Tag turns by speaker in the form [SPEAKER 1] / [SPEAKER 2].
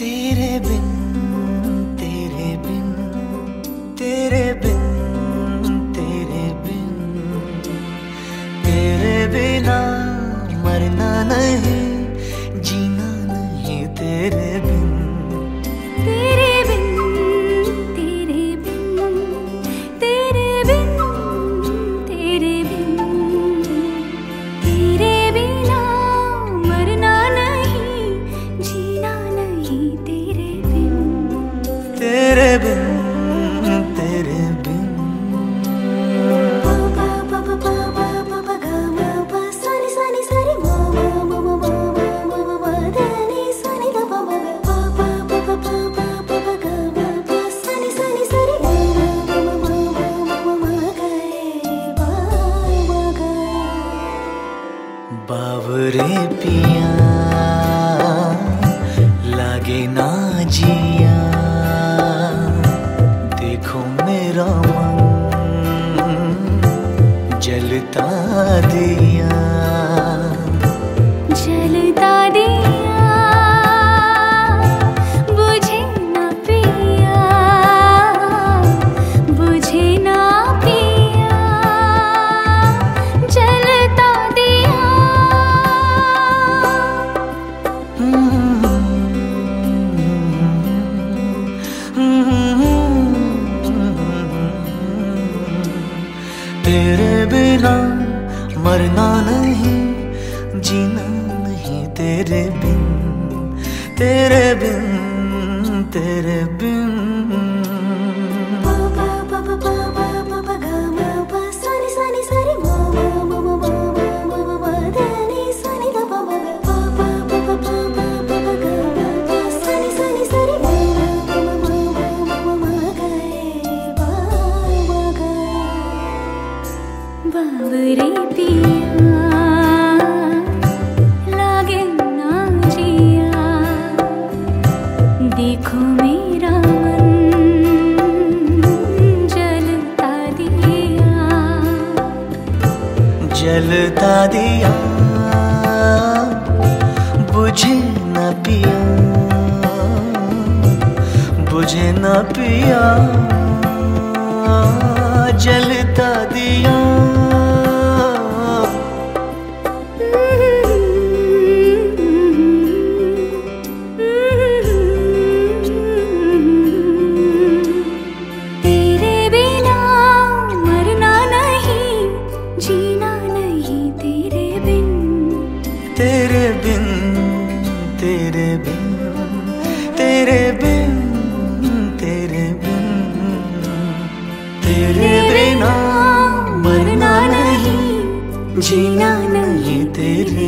[SPEAKER 1] तेरे बिन
[SPEAKER 2] रे
[SPEAKER 1] पिया लागे ना जिया। देखो मेरा मन जलता दिया। मरना नहीं जीना नहीं तेरे बिन तेरे बिन तेरे बिन।
[SPEAKER 2] जलता दिया।
[SPEAKER 1] बुझे न पिया। बुझे न पिया। जलता दिया।
[SPEAKER 2] तेरे बिन तेरे बिन
[SPEAKER 1] तेरे बिन तेरे बिन। तेरे बिना मरना नहीं, जीना नहीं, तेरे